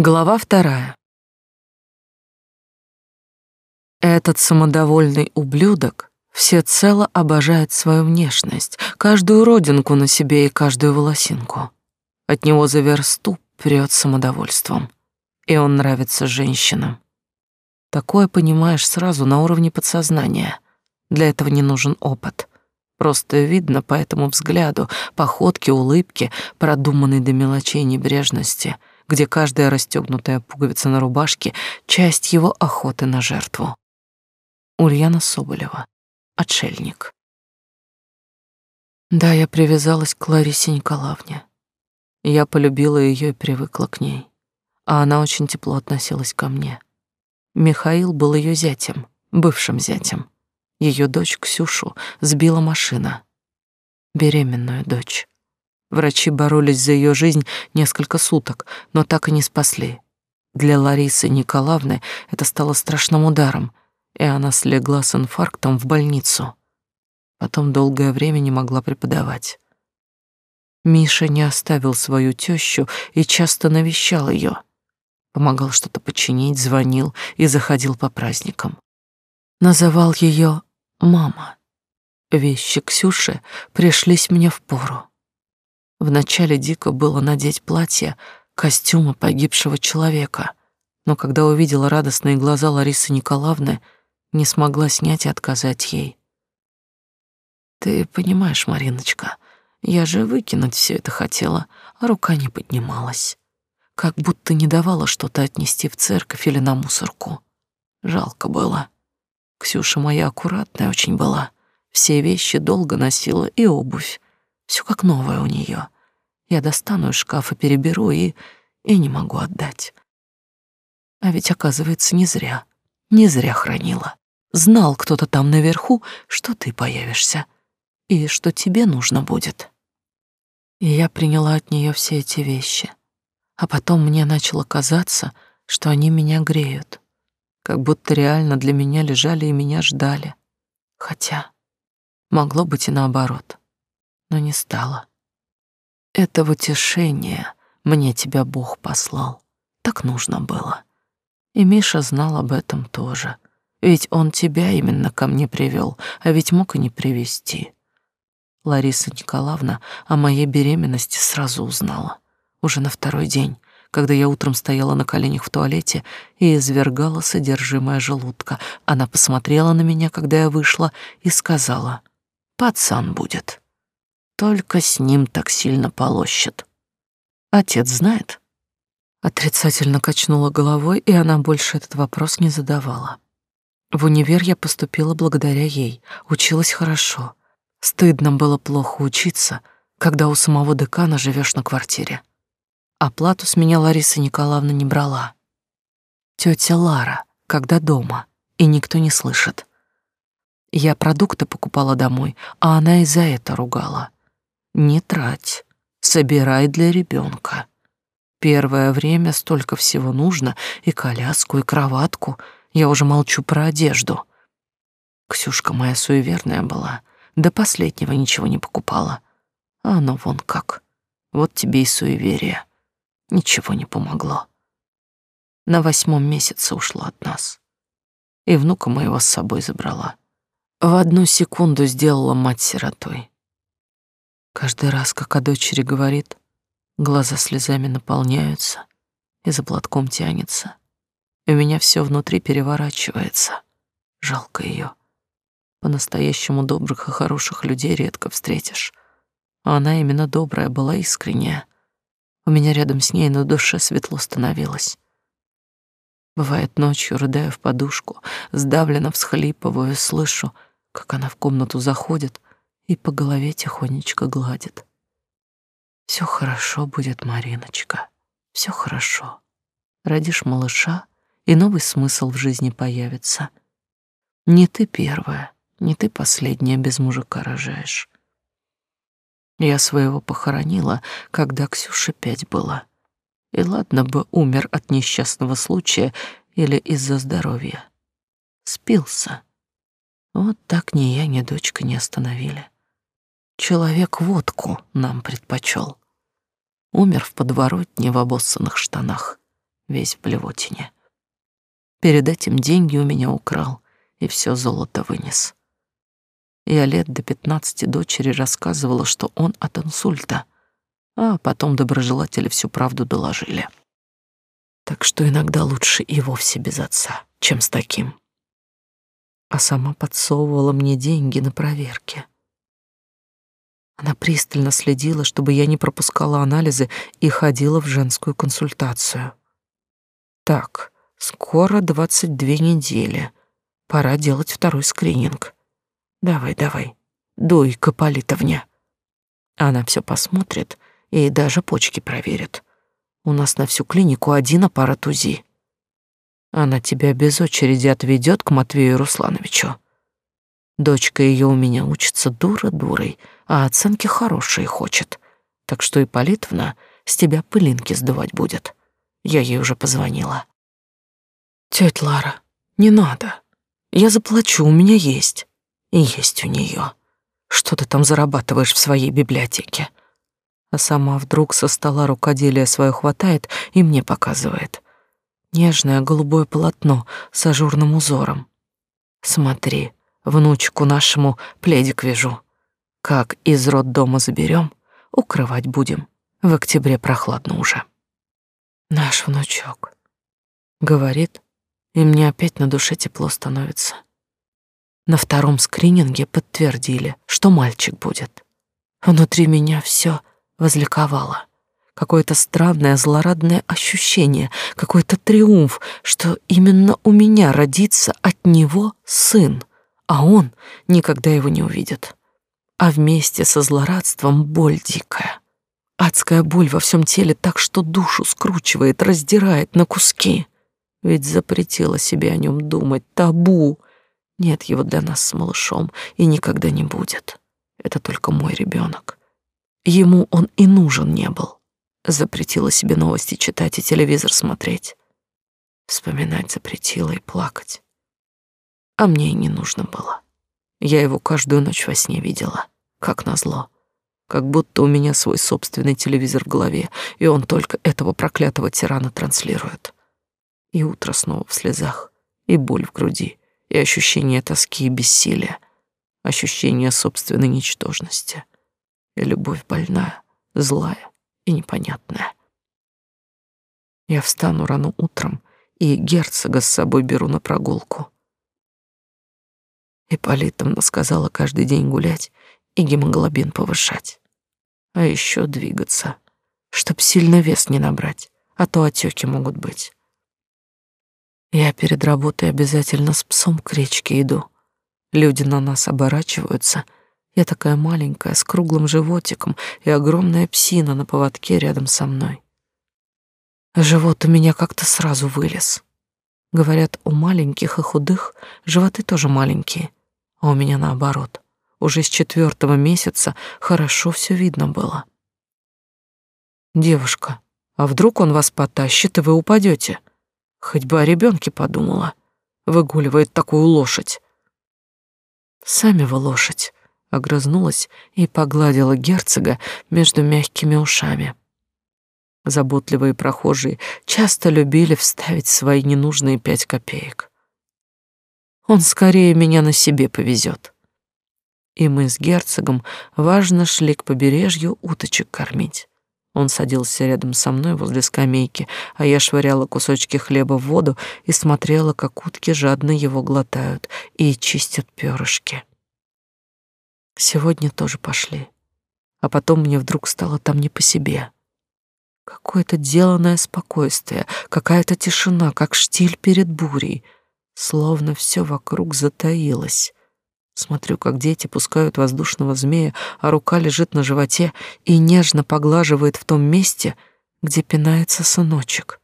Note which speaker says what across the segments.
Speaker 1: Глава вторая. Этот самодовольный ублюдок всецело обожает свою внешность, каждую родинку на себе и каждую волосинку. От него за версту прет самодовольством, и он нравится женщинам. Такое понимаешь сразу на уровне подсознания. Для этого не нужен опыт. Просто видно по этому взгляду, походке, улыбке, продуманной до мелочей небрежности — где каждая расстегнутая пуговица на рубашке — часть его охоты на жертву. Ульяна Соболева. Отшельник. Да, я привязалась к Ларисе Николаевне. Я полюбила ее и привыкла к ней, а она очень тепло относилась ко мне. Михаил был ее зятем, бывшим зятем. Ее дочь Ксюшу сбила машина. Беременную дочь. Врачи боролись за ее жизнь несколько суток, но так и не спасли. Для Ларисы Николаевны это стало страшным ударом, и она слегла с инфарктом в больницу. Потом долгое время не могла преподавать. Миша не оставил свою тещу и часто навещал ее. Помогал что-то починить, звонил и заходил по праздникам. Называл ее «мама». Вещи Ксюши пришлись мне в пору. Вначале дико было надеть платье, костюма погибшего человека, но когда увидела радостные глаза Ларисы Николаевны, не смогла снять и отказать ей. Ты понимаешь, Мариночка, я же выкинуть все это хотела, а рука не поднималась. Как будто не давала что-то отнести в церковь или на мусорку. Жалко было. Ксюша моя аккуратная очень была. Все вещи долго носила и обувь. Все как новое у нее. Я достану из шкафа, переберу и... и не могу отдать. А ведь, оказывается, не зря. Не зря хранила. Знал кто-то там наверху, что ты появишься и что тебе нужно будет. И я приняла от нее все эти вещи. А потом мне начало казаться, что они меня греют, как будто реально для меня лежали и меня ждали. Хотя могло быть и наоборот но не стало. Это в утешение мне тебя Бог послал. Так нужно было. И Миша знал об этом тоже. Ведь он тебя именно ко мне привел, а ведь мог и не привести. Лариса Николаевна о моей беременности сразу узнала. Уже на второй день, когда я утром стояла на коленях в туалете и извергала содержимое желудка. Она посмотрела на меня, когда я вышла, и сказала, «Пацан будет». Только с ним так сильно полощет. Отец знает? Отрицательно качнула головой, и она больше этот вопрос не задавала. В универ я поступила благодаря ей, училась хорошо. Стыдно было плохо учиться, когда у самого декана живешь на квартире. Оплату с меня Лариса Николаевна не брала. Тетя Лара, когда дома, и никто не слышит. Я продукты покупала домой, а она и за это ругала. Не трать, собирай для ребенка. Первое время столько всего нужно, и коляску, и кроватку. Я уже молчу про одежду. Ксюшка моя суеверная была, до последнего ничего не покупала. А оно вон как. Вот тебе и суеверие. Ничего не помогло. На восьмом месяце ушла от нас. И внука моего с собой забрала. В одну секунду сделала мать сиротой. Каждый раз, как о дочери говорит, глаза слезами наполняются и за платком тянется. И у меня все внутри переворачивается. Жалко ее. По-настоящему добрых и хороших людей редко встретишь. А она именно добрая была, искренняя. У меня рядом с ней на душе светло становилось. Бывает ночью, рыдая в подушку, сдавленно всхлипываю, слышу, как она в комнату заходит — и по голове тихонечко гладит. Все хорошо будет, Мариночка, все хорошо. Родишь малыша, и новый смысл в жизни появится. Не ты первая, не ты последняя без мужика рожаешь. Я своего похоронила, когда Ксюше пять была. И ладно бы умер от несчастного случая или из-за здоровья. Спился. Вот так ни я, ни дочка не остановили. Человек водку нам предпочел. Умер в подворотне в обоссанных штанах. весь в блевотине. Перед этим деньги у меня украл и все золото вынес. Я лет до пятнадцати дочери рассказывала, что он от инсульта, а потом доброжелатели всю правду доложили. Так что иногда лучше и вовсе без отца, чем с таким. А сама подсовывала мне деньги на проверке. Она пристально следила, чтобы я не пропускала анализы и ходила в женскую консультацию. Так, скоро двадцать две недели. Пора делать второй скрининг. Давай, давай, дуй, Каполитовня. Она все посмотрит и даже почки проверит. У нас на всю клинику один аппарат УЗИ. Она тебя без очереди отведет к Матвею Руслановичу. Дочка ее у меня учится дура дурой, а оценки хорошие хочет. Так что и Политовна с тебя пылинки сдувать будет. Я ей уже позвонила. Тетя Лара, не надо. Я заплачу, у меня есть. И есть у нее. Что ты там зарабатываешь в своей библиотеке? А сама вдруг со стола рукоделие свое хватает и мне показывает. Нежное голубое полотно с ажурным узором. Смотри, внучку нашему пледик вяжу. Как из роддома заберем, укрывать будем. В октябре прохладно уже. Наш внучок. Говорит, и мне опять на душе тепло становится. На втором скрининге подтвердили, что мальчик будет. Внутри меня все возликовало. Какое-то странное злорадное ощущение, какой-то триумф, что именно у меня родится от него сын а он никогда его не увидит. А вместе со злорадством боль дикая. Адская боль во всем теле так, что душу скручивает, раздирает на куски. Ведь запретила себе о нем думать, табу. Нет его для нас с малышом и никогда не будет. Это только мой ребенок. Ему он и нужен не был. Запретила себе новости читать и телевизор смотреть. Вспоминать запретила и плакать. А мне и не нужно было. Я его каждую ночь во сне видела, как назло. Как будто у меня свой собственный телевизор в голове, и он только этого проклятого тирана транслирует. И утро снова в слезах, и боль в груди, и ощущение тоски и бессилия, ощущение собственной ничтожности, и любовь больная, злая и непонятная. Я встану рано утром и герцога с собой беру на прогулку. Ипполитовна сказала каждый день гулять и гемоглобин повышать. А еще двигаться, чтоб сильно вес не набрать, а то отеки могут быть. Я перед работой обязательно с псом к речке иду. Люди на нас оборачиваются. Я такая маленькая, с круглым животиком и огромная псина на поводке рядом со мной. Живот у меня как-то сразу вылез. Говорят, у маленьких и худых животы тоже маленькие, а у меня наоборот. Уже с четвертого месяца хорошо все видно было. Девушка, а вдруг он вас потащит, и вы упадете? Хоть бы о ребенке подумала. Выгуливает такую лошадь. Сами вы лошадь, огрызнулась и погладила герцога между мягкими ушами. Заботливые прохожие часто любили вставить свои ненужные пять копеек. Он скорее меня на себе повезет. И мы с герцогом важно шли к побережью уточек кормить. Он садился рядом со мной возле скамейки, а я швыряла кусочки хлеба в воду и смотрела, как утки жадно его глотают и чистят перышки. Сегодня тоже пошли. А потом мне вдруг стало там не по себе. Какое-то деланное спокойствие, какая-то тишина, как штиль перед бурей — словно все вокруг затаилось. Смотрю, как дети пускают воздушного змея, а рука лежит на животе и нежно поглаживает в том месте, где пинается сыночек.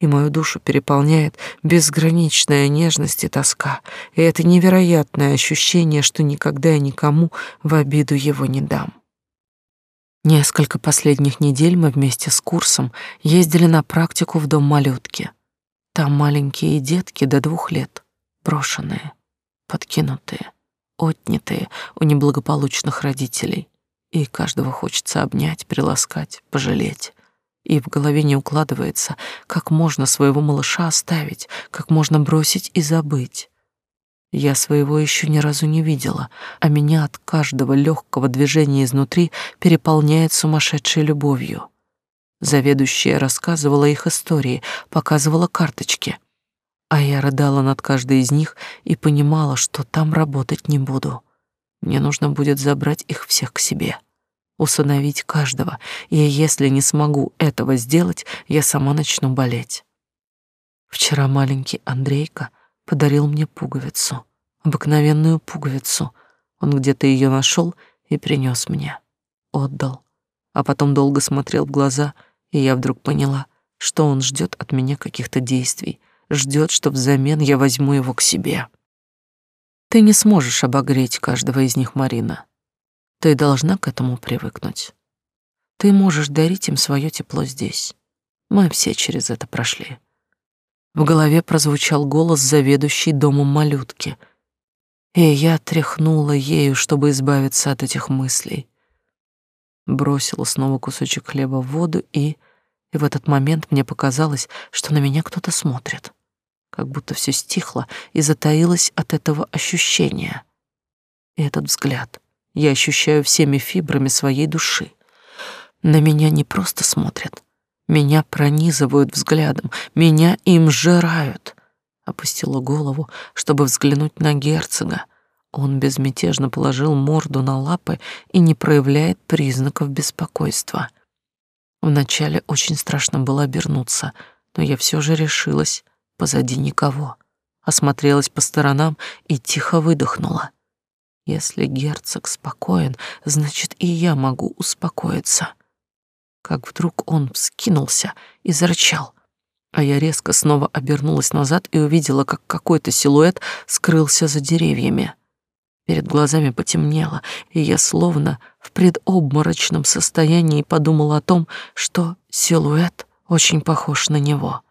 Speaker 1: И мою душу переполняет безграничная нежность и тоска, и это невероятное ощущение, что никогда и никому в обиду его не дам. Несколько последних недель мы вместе с курсом ездили на практику в дом малютки — там маленькие детки до двух лет, брошенные, подкинутые, отнятые у неблагополучных родителей. И каждого хочется обнять, приласкать, пожалеть. И в голове не укладывается, как можно своего малыша оставить, как можно бросить и забыть. Я своего еще ни разу не видела, а меня от каждого легкого движения изнутри переполняет сумасшедшей любовью. Заведующая рассказывала их истории, показывала карточки, а я рыдала над каждой из них и понимала, что там работать не буду. Мне нужно будет забрать их всех к себе, усыновить каждого, и если не смогу этого сделать, я сама начну болеть. Вчера маленький Андрейка подарил мне пуговицу, обыкновенную пуговицу. Он где-то ее нашел и принес мне, отдал, а потом долго смотрел в глаза, и я вдруг поняла, что он ждет от меня каких-то действий, ждет, что взамен я возьму его к себе. Ты не сможешь обогреть каждого из них, Марина. Ты должна к этому привыкнуть. Ты можешь дарить им свое тепло здесь. Мы все через это прошли. В голове прозвучал голос заведующей домом малютки, и я тряхнула ею, чтобы избавиться от этих мыслей. Бросила снова кусочек хлеба в воду, и... И в этот момент мне показалось, что на меня кто-то смотрит как будто все стихло и затаилось от этого ощущения. И этот взгляд я ощущаю всеми фибрами своей души. На меня не просто смотрят, меня пронизывают взглядом, меня им сжирают. Опустила голову, чтобы взглянуть на герцога. Он безмятежно положил морду на лапы и не проявляет признаков беспокойства. Вначале очень страшно было обернуться, но я все же решилась Позади никого. Осмотрелась по сторонам и тихо выдохнула. Если герцог спокоен, значит и я могу успокоиться. Как вдруг он вскинулся и зарычал, а я резко снова обернулась назад и увидела, как какой-то силуэт скрылся за деревьями. Перед глазами потемнело, и я словно в предобморочном состоянии подумала о том, что силуэт очень похож на него.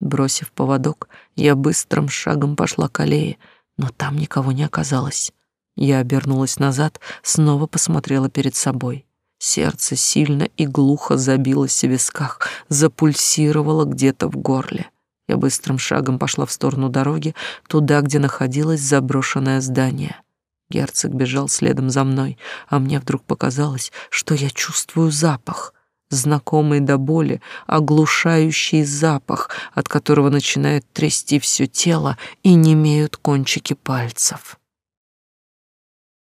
Speaker 1: Бросив поводок, я быстрым шагом пошла к аллее, но там никого не оказалось. Я обернулась назад, снова посмотрела перед собой. Сердце сильно и глухо забилось в висках, запульсировало где-то в горле. Я быстрым шагом пошла в сторону дороги, туда, где находилось заброшенное здание. Герцог бежал следом за мной, а мне вдруг показалось, что я чувствую запах знакомый до боли, оглушающий запах, от которого начинает трясти все тело и не имеют кончики пальцев.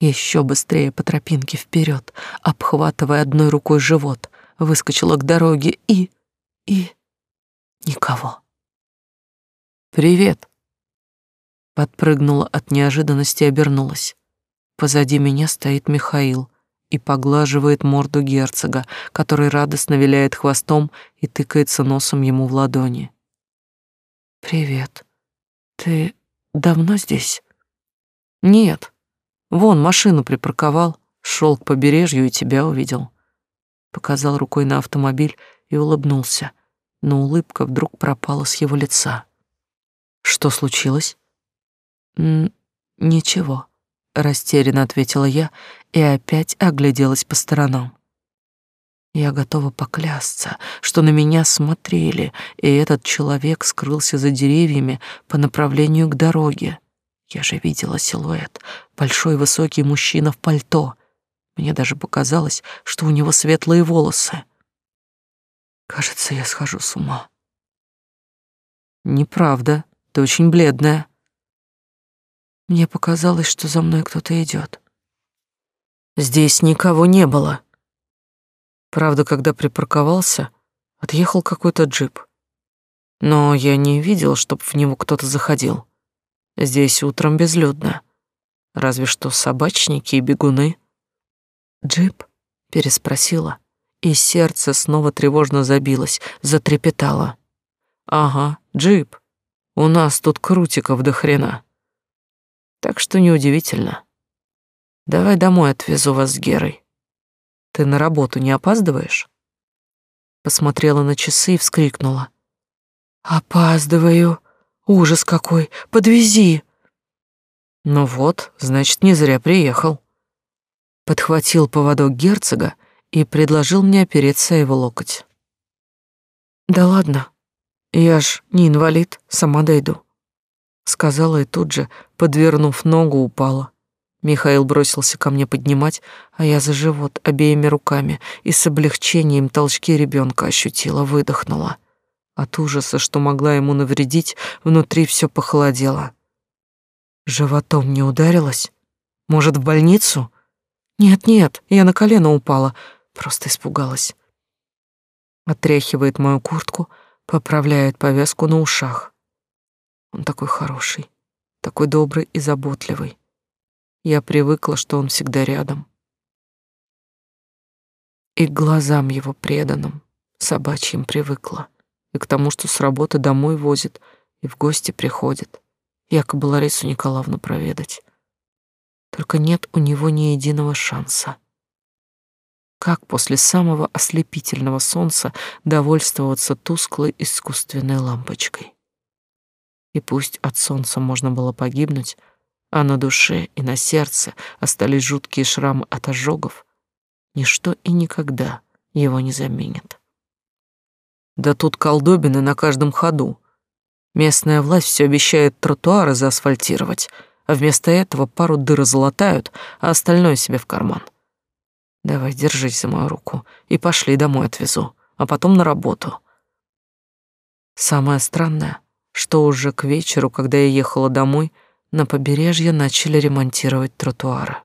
Speaker 1: Еще быстрее по тропинке вперед, обхватывая одной рукой живот, выскочила к дороге и... и... никого. «Привет!» Подпрыгнула от неожиданности и обернулась. Позади меня стоит Михаил — и поглаживает морду герцога, который радостно виляет хвостом и тыкается носом ему в ладони. «Привет. Ты давно здесь?» «Нет. Вон, машину припарковал, шел к побережью и тебя увидел». Показал рукой на автомобиль и улыбнулся, но улыбка вдруг пропала с его лица. «Что случилось?» «Ничего», — растерянно ответила я и опять огляделась по сторонам. Я готова поклясться, что на меня смотрели, и этот человек скрылся за деревьями по направлению к дороге. Я же видела силуэт, большой высокий мужчина в пальто. Мне даже показалось, что у него светлые волосы. Кажется, я схожу с ума. Неправда, ты очень бледная. Мне показалось, что за мной кто-то идет. Здесь никого не было. Правда, когда припарковался, отъехал какой-то джип. Но я не видел, чтоб в него кто-то заходил. Здесь утром безлюдно. Разве что собачники и бегуны. Джип? Переспросила, и сердце снова тревожно забилось, затрепетало. Ага, джип. У нас тут крутиков до хрена. Так что неудивительно. Давай домой отвезу вас с Герой. Ты на работу не опаздываешь? Посмотрела на часы и вскрикнула. Опаздываю. Ужас какой. Подвези. Ну вот, значит, не зря приехал. Подхватил поводок герцога и предложил мне опереться его локоть. «Да ладно, я ж не инвалид, сама дойду», — сказала и тут же, подвернув ногу, упала. Михаил бросился ко мне поднимать, а я за живот обеими руками и с облегчением толчки ребенка ощутила, выдохнула. От ужаса, что могла ему навредить, внутри все похолодело. Животом не ударилась? Может, в больницу? Нет-нет, я на колено упала, просто испугалась. Отряхивает мою куртку, поправляет повязку на ушах. Он такой хороший, такой добрый и заботливый. Я привыкла, что он всегда рядом. И к глазам его преданным, собачьим привыкла и к тому, что с работы домой возит и в гости приходит, якобы Ларису Николаевну проведать. Только нет у него ни единого шанса. Как после самого ослепительного солнца довольствоваться тусклой искусственной лампочкой? И пусть от солнца можно было погибнуть, а на душе и на сердце остались жуткие шрамы от ожогов, ничто и никогда его не заменит. Да тут колдобины на каждом ходу. Местная власть все обещает тротуары заасфальтировать, а вместо этого пару дыр залатают, а остальное себе в карман. Давай, держись за мою руку и пошли домой отвезу, а потом на работу. Самое странное, что уже к вечеру, когда я ехала домой, на побережье начали ремонтировать тротуары.